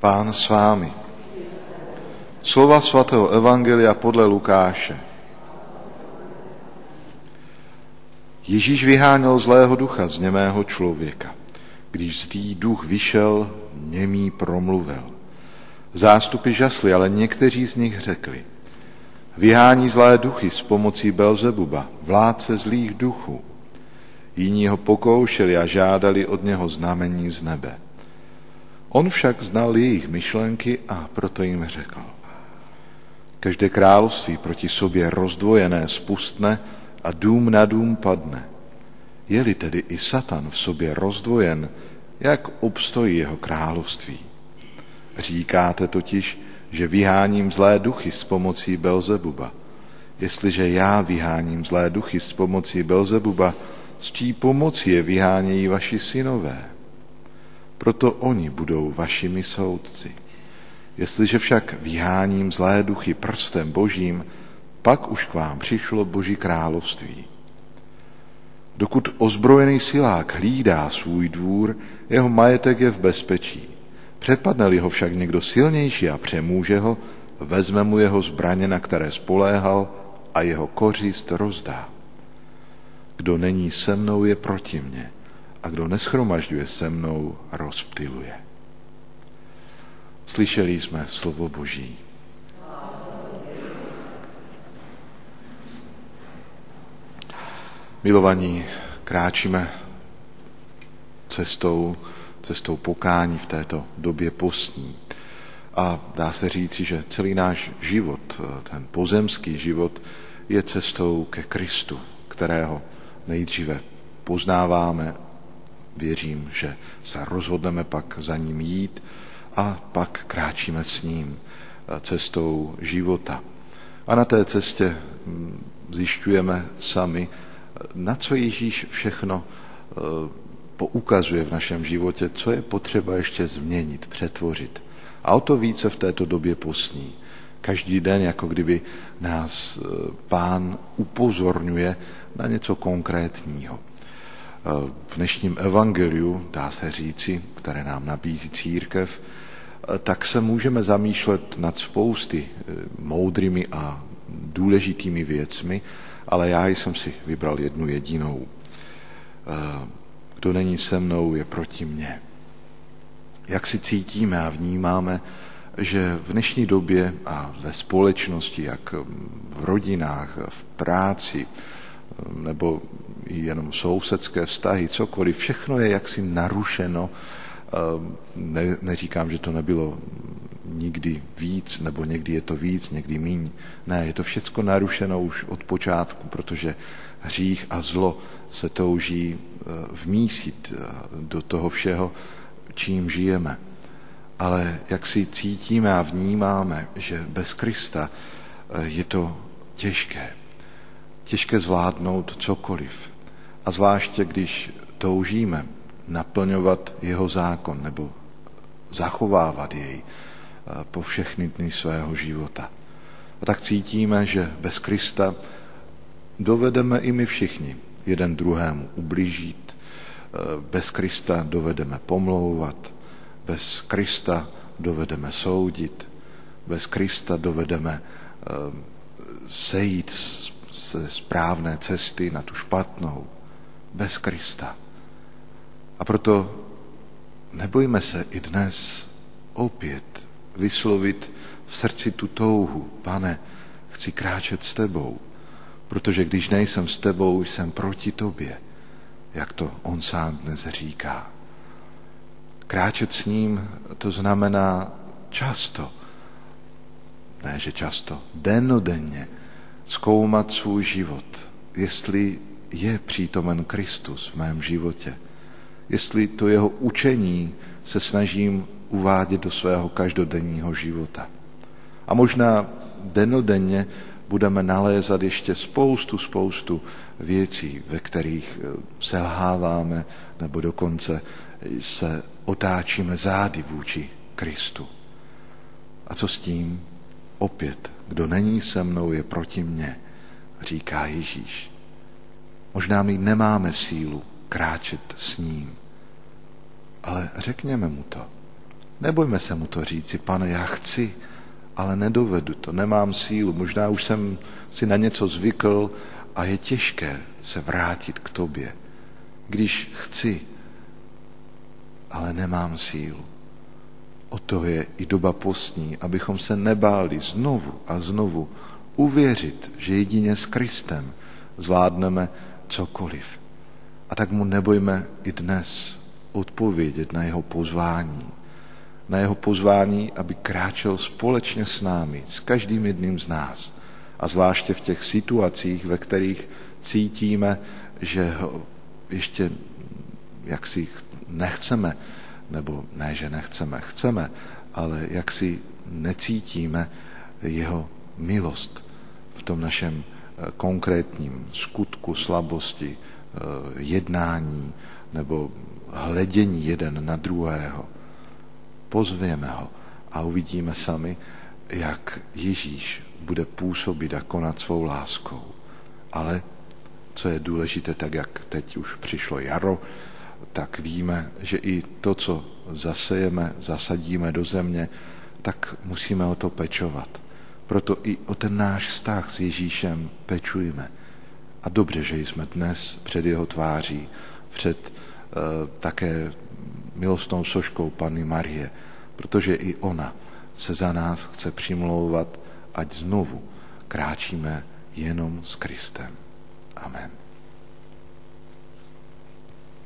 Pán s vámi. Slova svatého Evangelia podle Lukáše. Ježíš vyháněl zlého ducha z němého člověka. Když zlý duch vyšel, němý promluvil. Zástupy žasly, ale někteří z nich řekli. Vyhání zlé duchy s pomocí Belzebuba, vládce zlých duchů. Jiní ho pokoušeli a žádali od něho znamení z nebe. On však znal jejich myšlenky a proto jim řekl. Každé království proti sobě rozdvojené spustne a dům na dům padne. Je-li tedy i Satan v sobě rozdvojen, jak obstojí jeho království? Říkáte totiž, že vyháním zlé duchy s pomocí Belzebuba. Jestliže já vyháním zlé duchy s pomocí Belzebuba, s čí pomocí je vyhánějí vaši synové? Proto oni budou vašimi soudci. Jestliže však vyháním zlé duchy prstem božím, pak už k vám přišlo boží království. Dokud ozbrojený silák hlídá svůj dvůr, jeho majetek je v bezpečí. Přepadne-li ho však někdo silnější a přemůže ho, vezme mu jeho zbraně, na které spoléhal a jeho kořist rozdá. Kdo není se mnou, je proti mně a kdo neschromažďuje se mnou, rozptiluje. Slyšeli jsme slovo Boží. Milovaní, kráčíme cestou, cestou pokání v této době postní. A dá se říci, že celý náš život, ten pozemský život, je cestou ke Kristu, kterého nejdříve poznáváme, věřím, že se rozhodneme pak za ním jít a pak kráčíme s ním cestou života. A na té cestě hm, zjišťujeme sami, na co Ježíš všechno eh, poukazuje v našem životě, co je potřeba ještě změnit, přetvořit. A o to více v této době posní. Každý den, jako kdyby nás eh, pán upozorňuje na něco konkrétního. Eh, v dnešním evangeliu, dá se říci, které nám nabízí církev, tak se můžeme zamýšlet nad spousty moudrými a důležitými věcmi, ale já jsem si vybral jednu jedinou. Eh, kdo není se mnou, je proti mně. Jak si cítíme a vnímáme, že v dnešní době a ve společnosti, jak v rodinách, v práci, eh, nebo jenom sousedské vztahy, cokoliv, všechno je jaksi narušeno. Eh, ne, neříkám, že to nebylo nikdy víc, nebo někdy je to víc, někdy míň. Ne, je to všecko narušeno už od počátku, protože hřích a zlo se touží eh, vmísit eh, do toho všeho, čím žijeme. Ale jak si cítíme a vnímáme, že bez Krista eh, je to těžké. Těžké zvládnout cokoliv. A zvláště, když toužíme naplňovat jeho zákon nebo zachovávat jej, po všechny dny svého života. A tak cítíme, že bez Krista dovedeme i my všichni jeden druhému ublížit, bez Krista dovedeme pomlouvat, bez Krista dovedeme soudit, bez Krista dovedeme sejít ze správné cesty na tu špatnou. Bez Krista. A proto nebojme se i dnes opět vyslovit v srdci tu touhu. Pane, chci kráčet s tebou, protože když nejsem s tebou, jsem proti tobě, jak to on sám dnes říká. Kráčet s ním, to znamená často, ne že často, dennodenně zkoumat svůj život, jestli je přítomen Kristus v mém životě, jestli to jeho učení se snažím uvádět do svého každodenního života. A možná denodenně budeme nalézat ještě spoustu, spoustu věcí, ve kterých eh, selháváme nebo dokonce se otáčíme zády vůči Kristu. A co s tím? Opět, kdo není se mnou, je proti mně, říká Ježíš. Možná my nemáme sílu kráčet s ním, ale řekněme mu to. nebojme se mu to říci, pane, já chci, ale nedovedu to, nemám sílu, možná už jsem si na něco zvykl a je těžké se vrátit k tobě. Když chci, ale nemám sílu. O to je i doba postní, abychom se nebáli znovu a znovu uvěřit, že jedině s Kristem zvládneme cokoliv. A tak mu nebojme i dnes odpovědět na jeho pozvání. Na jeho pozvání, aby kráčel společně s námi, s každým jedním z nás. A zvláště v těch situacích, ve kterých cítíme, že ho ještě jaksi nechceme, nebo ne, že nechceme, chceme, ale jak si necítíme jeho milost v tom našem konkrétním skutku slabosti, eh, jednání nebo hledění jeden na druhého. Pozvěme ho a uvidíme sami, jak Ježíš bude působit a konat svou láskou. Ale co je důležité, tak jak teď už přišlo jaro, tak víme, že i to, co zasejeme, zasadíme do země, tak musíme o to pečovat. Proto i o ten náš vztah s Ježíšem pečujeme. A dobře, že jsme dnes před jeho tváří, před uh, také milostnou soškou Panny Marie, protože i ona se za nás chce přimlouvat, ať znovu kráčíme jenom s Kristem. Amen.